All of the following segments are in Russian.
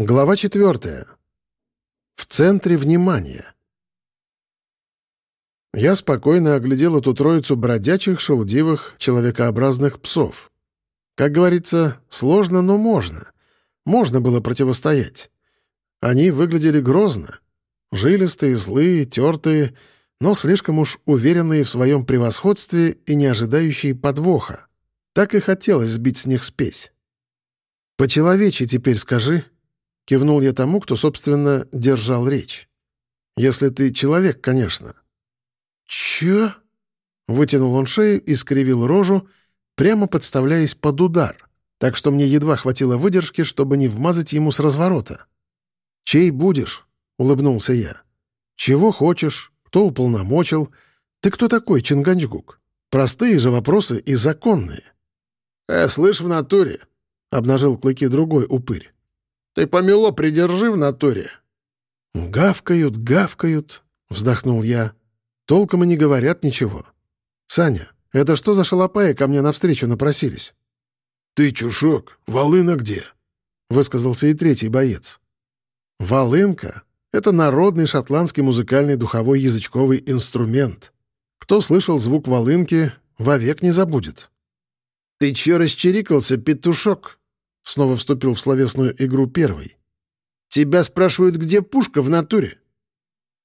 Глава четвертая. В центре внимания. Я спокойно оглядел эту троицу бродячих, шелудивых, человекообразных псов. Как говорится, сложно, но можно. Можно было противостоять. Они выглядели грозно. Жилистые, злые, тертые, но слишком уж уверенные в своем превосходстве и не ожидающие подвоха. Так и хотелось сбить с них спесь. «По-человече теперь скажи», — кивнул я тому, кто, собственно, держал речь. «Если ты человек, конечно». «Чё?» — вытянул он шею и скривил рожу, прямо подставляясь под удар, так что мне едва хватило выдержки, чтобы не вмазать ему с разворота. «Чей будешь?» — улыбнулся я. «Чего хочешь? Кто уполномочил? Ты кто такой, Чинганчгук? Простые же вопросы и законные». «Э, слышь, в натуре!» — обнажил клыки другой упырь. «Ты помело придержи в натуре». «Гавкают, гавкают», — вздохнул я. «Толком и не говорят ничего. Саня, это что за шалопаи ко мне навстречу напросились?» «Ты, чушок, волына где?» — высказался и третий боец. «Волынка — это народный шотландский музыкальный духовой язычковый инструмент. Кто слышал звук волынки, вовек не забудет». «Ты чё расчирикался, петушок?» Снова вступил в словесную игру первый. «Тебя спрашивают, где пушка в натуре?»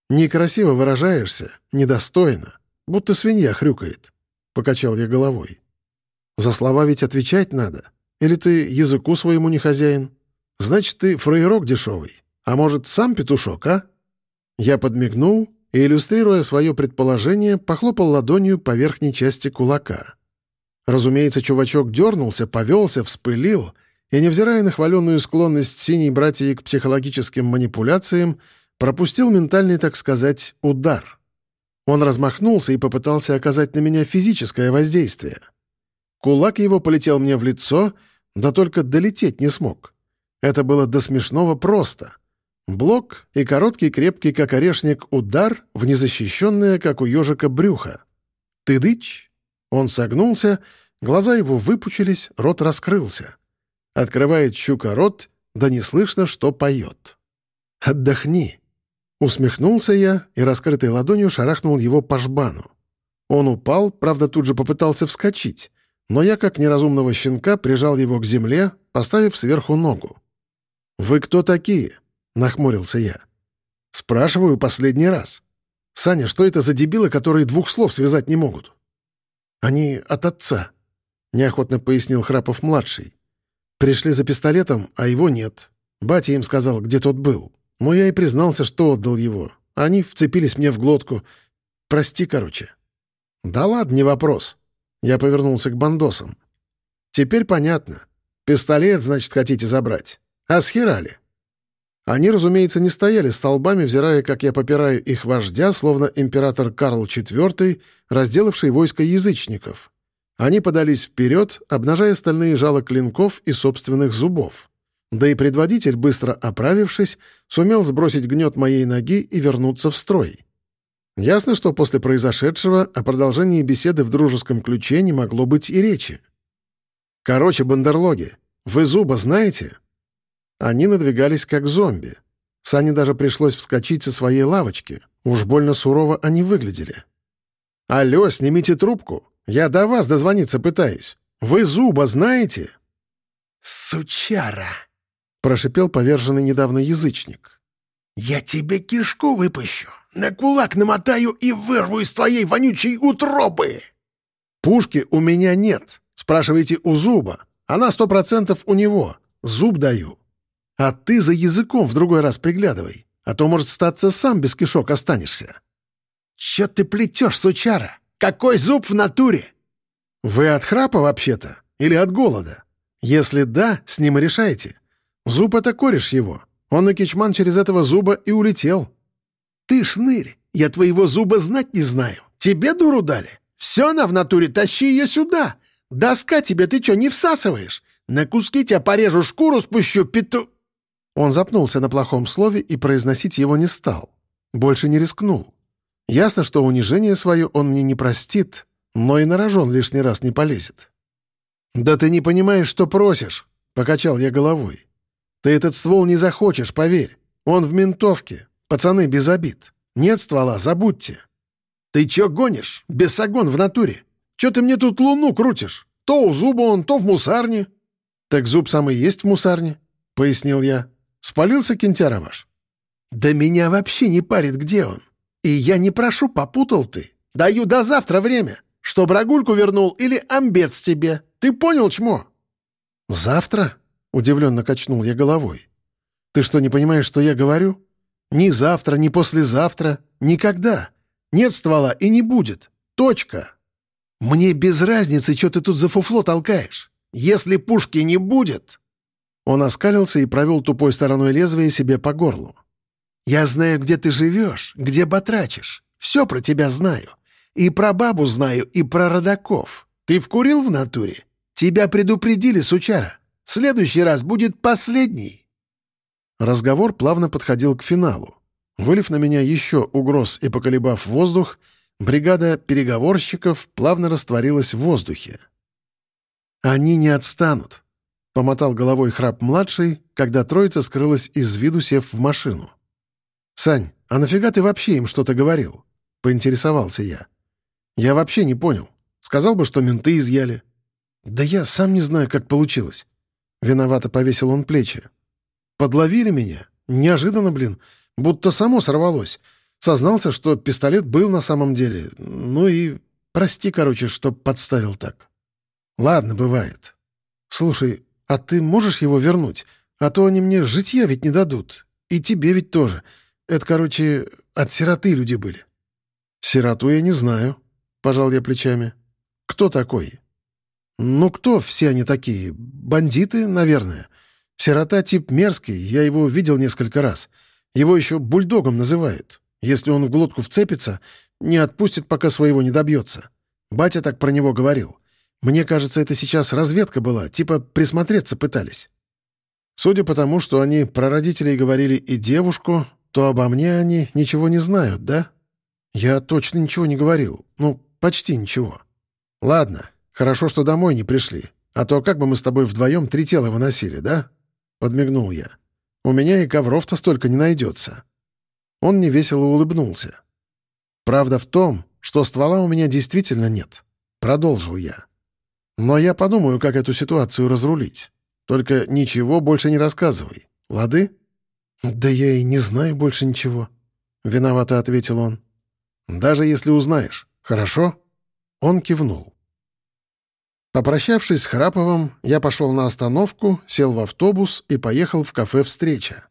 «Некрасиво выражаешься, недостойно, будто свинья хрюкает», — покачал я головой. «За слова ведь отвечать надо. Или ты языку своему не хозяин? Значит, ты фрейрок дешевый. А может, сам петушок, а?» Я подмигнул и, иллюстрируя свое предположение, похлопал ладонью по верхней части кулака. Разумеется, чувачок дернулся, повелся, вспылил, и, невзирая на хваленную склонность синей братьи к психологическим манипуляциям, пропустил ментальный, так сказать, удар. Он размахнулся и попытался оказать на меня физическое воздействие. Кулак его полетел мне в лицо, да только долететь не смог. Это было до смешного просто. Блок и короткий, крепкий, как орешник, удар в незащищенное, как у ежика, брюхо. Тыдыч! Он согнулся, глаза его выпучились, рот раскрылся. Открывает щука рот, да не слышно, что поет. «Отдохни!» Усмехнулся я и раскрытой ладонью шарахнул его по жбану. Он упал, правда, тут же попытался вскочить, но я, как неразумного щенка, прижал его к земле, поставив сверху ногу. «Вы кто такие?» — нахмурился я. «Спрашиваю последний раз. Саня, что это за дебилы, которые двух слов связать не могут?» «Они от отца», — неохотно пояснил Храпов-младший. «Пришли за пистолетом, а его нет. Батя им сказал, где тот был. Но я и признался, что отдал его. Они вцепились мне в глотку. Прости, короче». «Да ладно, не вопрос». Я повернулся к бандосам. «Теперь понятно. Пистолет, значит, хотите забрать. А схерали?» Они, разумеется, не стояли столбами, взирая, как я попираю их вождя, словно император Карл IV, разделавший войско язычников. Они подались вперед, обнажая стальные жало клинков и собственных зубов. Да и предводитель, быстро оправившись, сумел сбросить гнет моей ноги и вернуться в строй. Ясно, что после произошедшего о продолжении беседы в дружеском ключе не могло быть и речи. «Короче, бандерлоги, вы зуба знаете?» Они надвигались как зомби. Сане даже пришлось вскочить со своей лавочки. Уж больно сурово они выглядели. «Алло, снимите трубку. Я до вас дозвониться пытаюсь. Вы зуба знаете?» «Сучара!» — прошипел поверженный недавно язычник. «Я тебе кишку выпущу, на кулак намотаю и вырву из твоей вонючей утробы!» «Пушки у меня нет. Спрашивайте у зуба. Она сто процентов у него. Зуб даю». А ты за языком в другой раз приглядывай, а то, может, статься сам без кишок останешься». «Чё ты плетёшь, сучара? Какой зуб в натуре?» «Вы от храпа вообще-то? Или от голода? Если да, с ним и решайте. Зуб — это кореш его. Он на кичман через этого зуба и улетел». «Ты шнырь, я твоего зуба знать не знаю. Тебе дуру дали? Все она в натуре, тащи ее сюда. Доска тебе ты чё, не всасываешь? На куски тебя порежу, шкуру спущу, пету...» Он запнулся на плохом слове и произносить его не стал. Больше не рискнул. Ясно, что унижение свое он мне не простит, но и на рожон лишний раз не полезет. «Да ты не понимаешь, что просишь», — покачал я головой. Ты этот ствол не захочешь, поверь. Он в ментовке. Пацаны, без обид. Нет ствола, забудьте. Ты чё гонишь? Бесогон в натуре. Чё ты мне тут луну крутишь? То у зуба он, то в мусарне. Так зуб самый есть в мусарне, — пояснил я. Спалился кентяра ваш. Да меня вообще не парит, где он. И я не прошу, попутал ты. Даю до завтра время, чтоб рагульку вернул или амбец тебе. Ты понял, чмо? Завтра? — удивленно качнул я головой. «Ты что, не понимаешь, что я говорю? Ни завтра, ни послезавтра, никогда. Нет ствола и не будет. Точка. Мне без разницы, что ты тут за фуфло толкаешь. Если пушки не будет...» Он оскалился и провел тупой стороной лезвия себе по горлу. «Я знаю, где ты живешь, где батрачишь. Все про тебя знаю. И про бабу знаю, и про родаков. Ты вкурил в натуре? Тебя предупредили, сучара. Следующий раз будет последний». Разговор плавно подходил к финалу. Вылив на меня еще угроз и поколебав воздух, бригада переговорщиков плавно растворилась в воздухе. «Они не отстанут», — помотал головой храп-младший, когда троица скрылась из виду, сев в машину. «Сань, а нафига ты вообще им что-то говорил?» — поинтересовался я. «Я вообще не понял. Сказал бы, что менты изъяли». «Да я сам не знаю, как получилось». Виновато повесил он плечи. Подловили меня. Неожиданно, блин. Будто само сорвалось. Сознался, что пистолет был на самом деле. Ну и прости, короче, что подставил так. Ладно, бывает. Слушай, а ты можешь его вернуть? А то они мне житья ведь не дадут. И тебе ведь тоже. Это, короче, от сироты люди были. Сироту я не знаю, — пожал я плечами. Кто такой? Ну кто все они такие? Бандиты, наверное. Сирота тип мерзкий, я его видел несколько раз. Его еще бульдогом называют. Если он в глотку вцепится, не отпустит, пока своего не добьется. Батя так про него говорил. Мне кажется, это сейчас разведка была, типа присмотреться пытались. Судя по тому, что они про родителей говорили и девушку, то обо мне они ничего не знают, да? Я точно ничего не говорил. Ну, почти ничего. Ладно, хорошо, что домой не пришли. А то как бы мы с тобой вдвоем три тела выносили, да? подмигнул я. «У меня и ковров-то столько не найдется». Он невесело улыбнулся. «Правда в том, что ствола у меня действительно нет», — продолжил я. «Но я подумаю, как эту ситуацию разрулить. Только ничего больше не рассказывай. Лады?» «Да я и не знаю больше ничего», — виновато ответил он. «Даже если узнаешь, хорошо?» Он кивнул. Попрощавшись с Храповым, я пошел на остановку, сел в автобус и поехал в кафе «Встреча».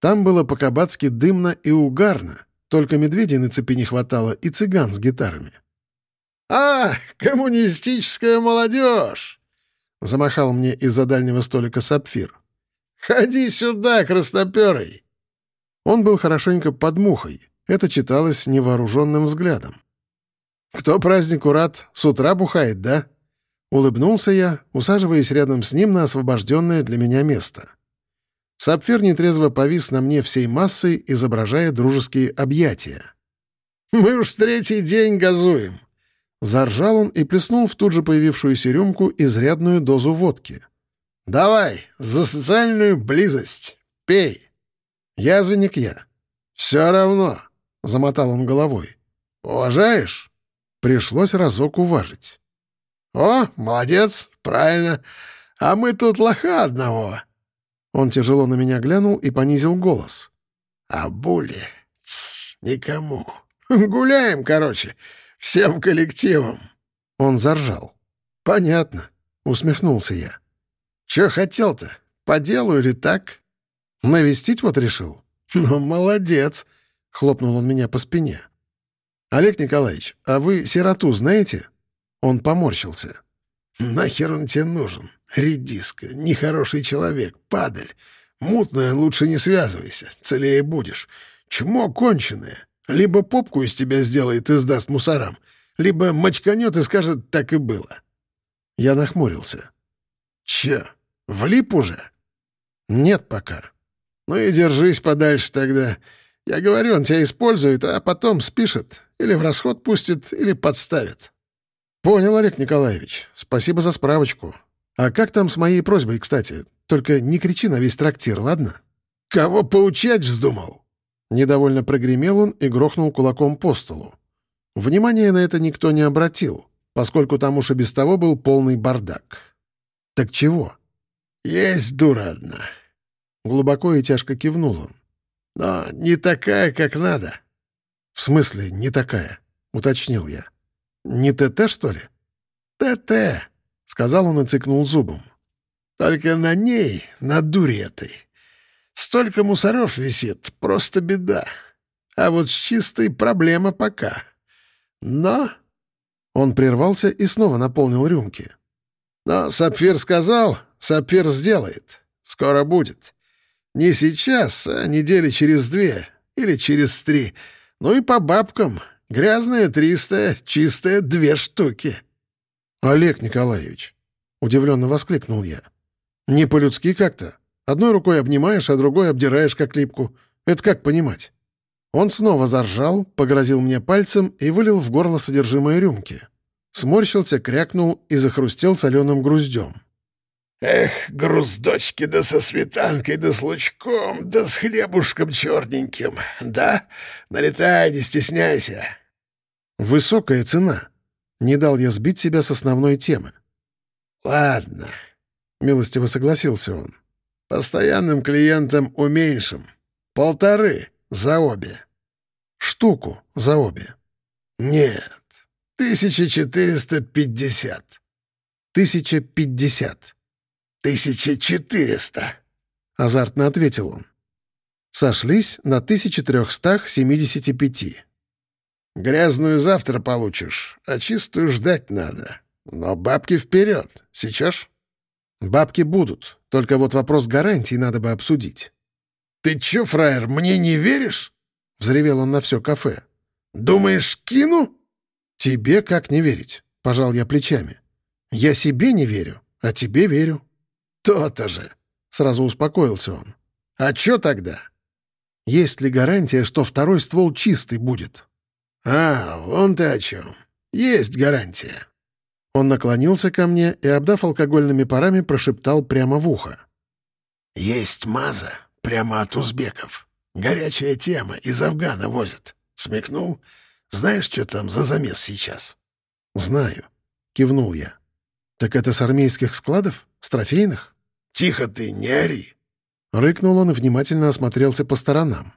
Там было по-кабацки дымно и угарно, только медведей на цепи не хватало и цыган с гитарами. «А, коммунистическая молодежь!» — замахал мне из-за дальнего столика сапфир. «Ходи сюда, красноперый!» Он был хорошенько под мухой, это читалось невооруженным взглядом. «Кто празднику рад, с утра бухает, да?» Улыбнулся я, усаживаясь рядом с ним на освобожденное для меня место. Сапфир нетрезво повис на мне всей массой, изображая дружеские объятия. «Мы уж третий день газуем!» Заржал он и плеснул в тут же появившуюся рюмку изрядную дозу водки. «Давай, за социальную близость! Пей!» «Язвенник я». «Все равно», — замотал он головой. «Уважаешь?» Пришлось разок уважить. «О, молодец, правильно. А мы тут лоха одного». Он тяжело на меня глянул и понизил голос. «А були? Тс, никому. Гуляем, короче, всем коллективом». Он заржал. «Понятно», — усмехнулся я. «Чё хотел-то? По делу или так?» «Навестить вот решил?» «Ну, молодец», — хлопнул он меня по спине. «Олег Николаевич, а вы сироту знаете?» Он поморщился. «Нахер он тебе нужен? Редиска, нехороший человек, падаль. Мутная лучше не связывайся, целее будешь. Чмо конченое. Либо попку из тебя сделает и сдаст мусорам, либо мочканет и скажет «так и было». Я нахмурился. «Че, влип уже?» «Нет пока». «Ну и держись подальше тогда. Я говорю, он тебя использует, а потом спишет. Или в расход пустит, или подставит». «Понял, Олег Николаевич. Спасибо за справочку. А как там с моей просьбой, кстати? Только не кричи на весь трактир, ладно?» «Кого поучать вздумал?» Недовольно прогремел он и грохнул кулаком по столу. Внимания на это никто не обратил, поскольку там уж и без того был полный бардак. «Так чего?» «Есть дура одна». Глубоко и тяжко кивнул он. «Но не такая, как надо». «В смысле не такая?» — уточнил я. «Не ТТ, что ли?» «ТТ», — сказал он и цыкнул зубом. «Только на ней, на дуре этой, столько мусоров висит, просто беда. А вот с чистой проблема пока. Но...» Он прервался и снова наполнил рюмки. «Но Сапфир сказал, Сапфир сделает. Скоро будет. Не сейчас, а недели через две или через три. Ну и по бабкам. Грязная триста, чистая две штуки». «Олег Николаевич», — удивленно воскликнул я, — «не по-людски как-то. Одной рукой обнимаешь, а другой обдираешь как липку. Это как понимать?» Он снова заржал, погрозил мне пальцем и вылил в горло содержимое рюмки. Сморщился, крякнул и захрустел соленым груздем. «Эх, груздочки да со сметанкой, да с лучком, да с хлебушком черненьким. Да? Налетай, не стесняйся». «Высокая цена», не дал я сбить себя с основной темы. «Ладно», — милостиво согласился он. «Постоянным клиентам уменьшим. Полторы за обе». «Штуку за обе». «Нет, тысяча четыреста пятьдесят». «Тысяча пятьдесят». «Тысяча четыреста», — азартно ответил он. Сошлись на тысяча трехстах семидесяти пяти. Грязную завтра получишь, а чистую ждать надо. Но бабки вперед. Сейчас? Бабки будут, только вот вопрос гарантии надо бы обсудить. «Ты чё, фраер, мне не веришь?» — взревел он на все кафе. «Думаешь, кину?» «Тебе как не верить?» — пожал я плечами. «Я себе не верю, а тебе верю». «То-то же!» — сразу успокоился он. «А чё тогда?» «Есть ли гарантия, что второй ствол чистый будет?» «А, вон ты о чем. Есть гарантия». Он наклонился ко мне и, обдав алкогольными парами, прошептал прямо в ухо. «Есть маза, прямо от узбеков. Горячая тема, из Афгана возят. Смекнул? Знаешь, что там за замес сейчас?» «Знаю», — кивнул я. «Так это с армейских складов? С трофейных?» «Тихо ты, не ори!» Рыкнул он и внимательно осмотрелся по сторонам.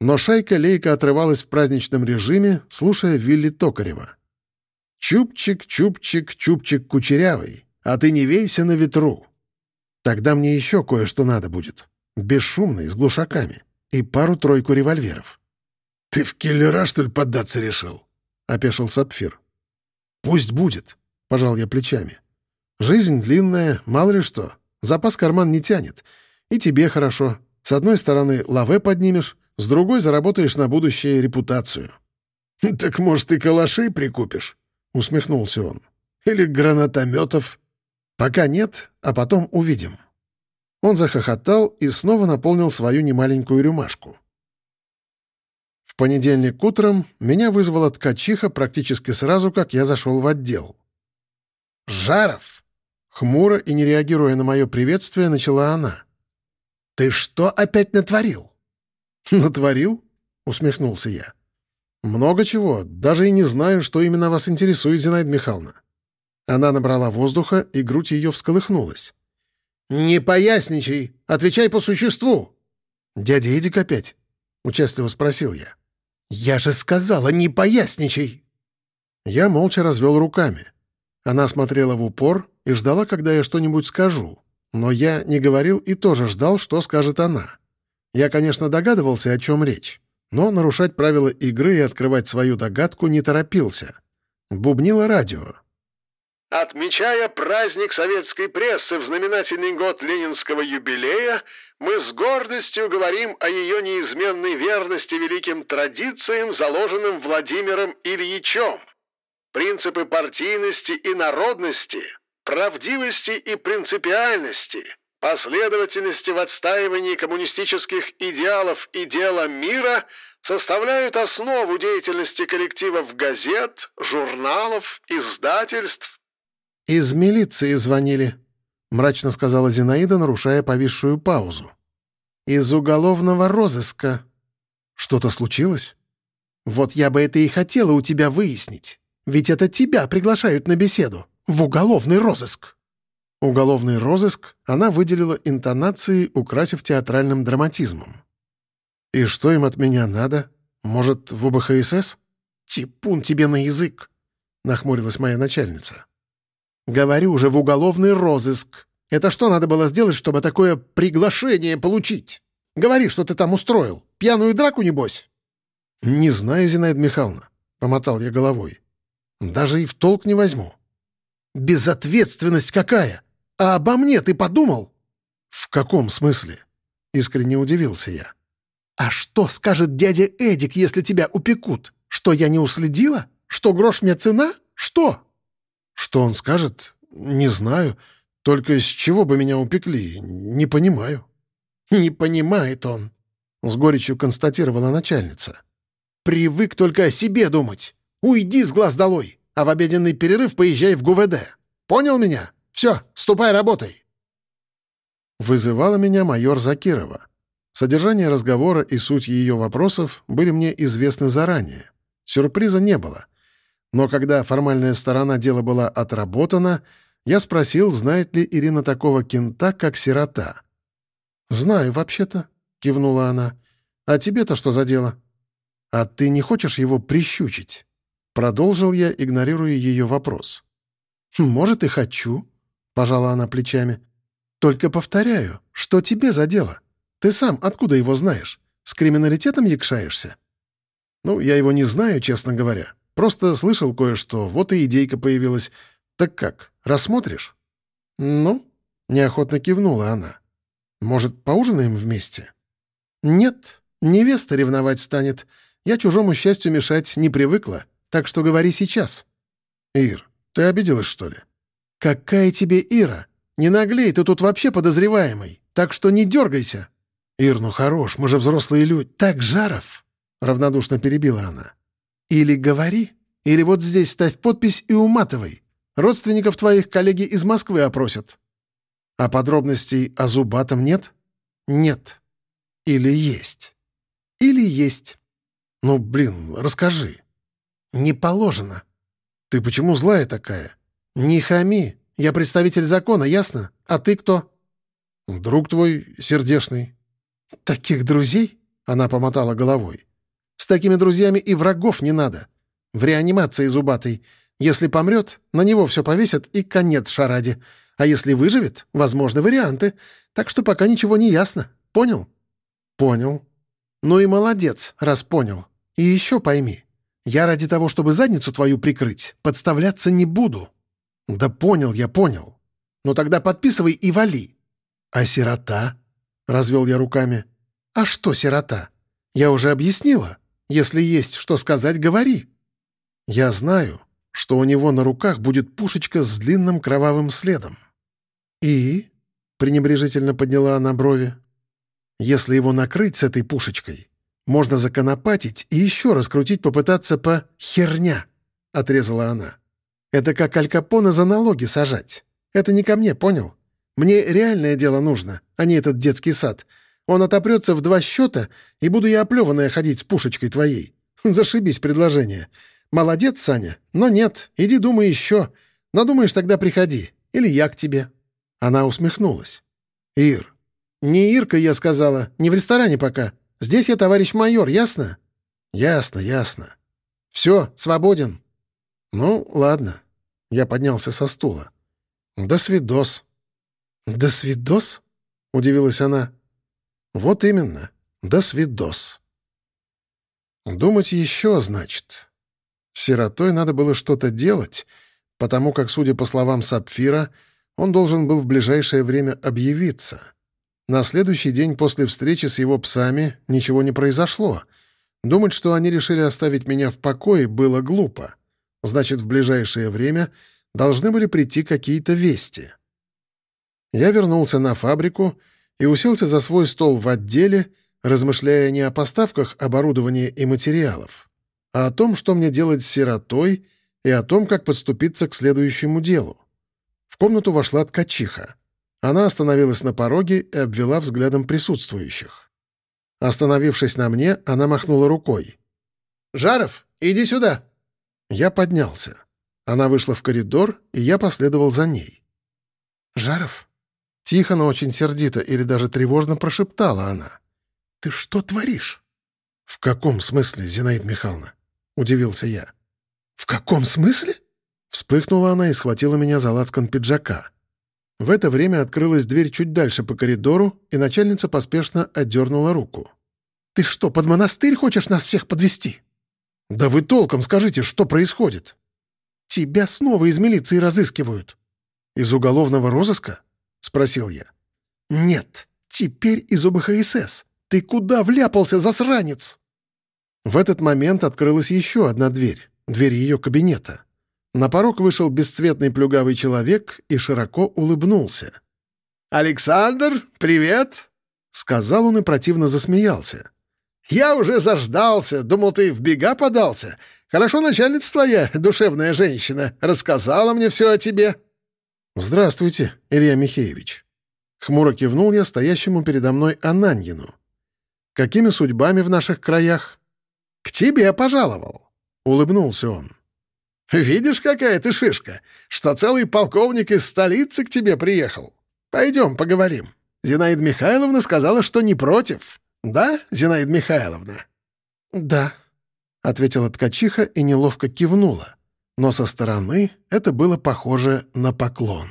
Но шайка-лейка отрывалась в праздничном режиме, слушая Вилли Токарева. «Чупчик, чупчик, чупчик кучерявый, а ты не вейся на ветру. Тогда мне еще кое-что надо будет. Бесшумный, с глушаками. И пару-тройку револьверов». «Ты в киллера, что ли, поддаться решил?» — опешил Сапфир. «Пусть будет», — пожал я плечами. «Жизнь длинная, мало ли что. Запас карман не тянет. И тебе хорошо. С одной стороны, лаве поднимешь, с другой заработаешь на будущее репутацию». «Так, может, и калашей прикупишь?» — усмехнулся он. «Или гранатометов?» «Пока нет, а потом увидим». Он захохотал и снова наполнил свою немаленькую рюмашку. В понедельник утром меня вызвала ткачиха практически сразу, как я зашел в отдел. «Жаров!» — хмуро и не реагируя на мое приветствие, начала она. «Ты что опять натворил?» «Натворил?» — усмехнулся я. «Много чего. Даже и не знаю, что именно вас интересует, Зинаида Михайловна». Она набрала воздуха, и грудь ее всколыхнулась. «Не поясничай! Отвечай по существу!» «Дядя Эдик опять?» — участливо спросил я. «Я же сказала, не поясничай!» Я молча развел руками. Она смотрела в упор и ждала, когда я что-нибудь скажу. Но я не говорил и тоже ждал, что скажет она. Я, конечно, догадывался, о чем речь, но нарушать правила игры и открывать свою догадку не торопился. Бубнило радио. Отмечая праздник советской прессы в знаменательный год ленинского юбилея, мы с гордостью говорим о ее неизменной верности великим традициям, заложенным Владимиром Ильичем. Принципы партийности и народности, правдивости и принципиальности – последовательности в отстаивании коммунистических идеалов и дела мира составляют основу деятельности коллективов газет, журналов, издательств. «Из милиции звонили», — мрачно сказала Зинаида, нарушая повисшую паузу. «Из уголовного розыска». «Что-то случилось?» «Вот я бы это и хотела у тебя выяснить. Ведь это тебя приглашают на беседу. В уголовный розыск». Уголовный розыск она выделила интонацией, украсив театральным драматизмом. «И что им от меня надо? Может, в УБХСС?» «Типун тебе на язык!» — нахмурилась моя начальница. «Говорю уже в уголовный розыск. Это что надо было сделать, чтобы такое приглашение получить? Говори, что ты там устроил. Пьяную драку, небось?» «Не знаю, Зинаида Михайловна», — помотал я головой. «Даже и в толк не возьму». «Безответственность какая! А обо мне ты подумал?» «В каком смысле?» — искренне удивился я. «А что скажет дядя Эдик, если тебя упекут? Что я не уследила? Что грош мне цена? Что?» «Что он скажет? Не знаю. Только с чего бы меня упекли? Не понимаю». «Не понимает он», — с горечью констатировала начальница. «Привык только о себе думать. Уйди с глаз долой, а в обеденный перерыв поезжай в ГУВД. Понял меня? Все, ступай, работай». Вызывала меня майор Закирова. Содержание разговора и суть ее вопросов были мне известны заранее. Сюрприза не было. Но когда формальная сторона дела была отработана, я спросил, знает ли Ирина такого кента, как сирота. «Знаю, вообще-то», — кивнула она. «А тебе-то что за дело?» «А ты не хочешь его прищучить?» Продолжил я, игнорируя ее вопрос. «Может, и хочу», — пожала она плечами. «Только повторяю, что тебе за дело? Ты сам откуда его знаешь? С криминалитетом якшаешься?» «Ну, я его не знаю, честно говоря. Просто слышал кое-что, вот и идейка появилась. Так как, рассмотришь?» «Ну?» — неохотно кивнула она. «Может, поужинаем вместе?» «Нет, невеста ревновать станет. Я чужому счастью мешать не привыкла, так что говори сейчас». «Ир, ты обиделась, что ли?» «Какая тебе Ира? Не наглей, ты тут вообще подозреваемый, так что не дергайся». «Ир, ну хорош, мы же взрослые люди». «Так, Жаров», — равнодушно перебила она. «Или говори, или вот здесь ставь подпись и уматывай. Родственников твоих коллеги из Москвы опросят». «А подробностей о Зубатом нет?» «Нет. Или есть?» «Или есть». «Ну, блин, расскажи». «Не положено». «Ты почему злая такая?» «Не хами. Я представитель закона, ясно? А ты кто?» «Друг твой сердешный». «Таких друзей?» — она помотала головой. «С такими друзьями и врагов не надо. В реанимации зубатой. Если помрет, на него все повесят и конец шараде. А если выживет, возможны варианты. Так что пока ничего не ясно. Понял?» «Понял». «Ну и молодец, раз понял. И еще пойми. Я ради того, чтобы задницу твою прикрыть, подставляться не буду». «Да понял я, понял. Ну тогда подписывай и вали». «А сирота?» — развел я руками. «А что сирота? Я уже объяснила. Если есть что сказать, говори». «Я знаю, что у него на руках будет пушечка с длинным кровавым следом». «И?» — пренебрежительно подняла она брови. «Если его накрыть с этой пушечкой, можно законопатить и еще раскрутить попытаться по херня», — отрезала она. «Это как Аль Капоне за налоги сажать. Это не ко мне, понял? Мне реальное дело нужно, а не этот детский сад. Он отопрется в два счета, и буду я оплеванная ходить с пушечкой твоей. Зашибись предложение. Молодец, Саня. Но нет, иди думай еще. Надумаешь, тогда приходи. Или я к тебе». Она усмехнулась. «Ир». «Не Ирка, я сказала. Не в ресторане пока. Здесь я товарищ майор, ясно?» «Ясно, ясно. Все, свободен». «Ну, ладно». Я поднялся со стула. «До свидос». «До свидос?» — удивилась она. «Вот именно, до свидос». Думать еще, значит. Сиротой надо было что-то делать, потому как, судя по словам Сапфира, он должен был в ближайшее время объявиться. На следующий день после встречи с его псами ничего не произошло. Думать, что они решили оставить меня в покое, было глупо. Значит, в ближайшее время должны были прийти какие-то вести. Я вернулся на фабрику и уселся за свой стол в отделе, размышляя не о поставках оборудования и материалов, а о том, что мне делать с сиротой и о том, как подступиться к следующему делу. В комнату вошла ткачиха. Она остановилась на пороге и обвела взглядом присутствующих. Остановившись на мне, она махнула рукой. «Жаров, иди сюда!» Я поднялся. Она вышла в коридор, и я последовал за ней. «Жаров?» Тихо, но очень сердито или даже тревожно прошептала она. «Ты что творишь?» «В каком смысле, Зинаида Михайловна?» — удивился я. «В каком смысле?» Вспыхнула она и схватила меня за лацкан пиджака. В это время открылась дверь чуть дальше по коридору, и начальница поспешно отдернула руку. «Ты что, под монастырь хочешь нас всех подвести? «Да вы толком скажите, что происходит?» «Тебя снова из милиции разыскивают». «Из уголовного розыска?» — спросил я. «Нет, теперь из УБХСС. Ты куда вляпался, засранец?» В этот момент открылась еще одна дверь, дверь ее кабинета. На порог вышел бесцветный плюгавый человек и широко улыбнулся. «Александр, привет!» — сказал он и противно засмеялся. «Я уже заждался, думал, ты в бега подался. Хорошо начальница твоя, душевная женщина, рассказала мне все о тебе». «Здравствуйте, Илья Михеевич». Хмуро кивнул я стоящему передо мной Ананьину. «Какими судьбами в наших краях?» «К тебе пожаловал», — улыбнулся он. Видишь, какая ты шишка, что целый полковник из столицы к тебе приехал. Пойдем поговорим. Зинаида Михайловна сказала, что не против. Да, Зинаида Михайловна?» «Да», — ответила ткачиха и неловко кивнула. Но со стороны это было похоже на поклон.